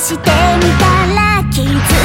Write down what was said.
してみたら気づ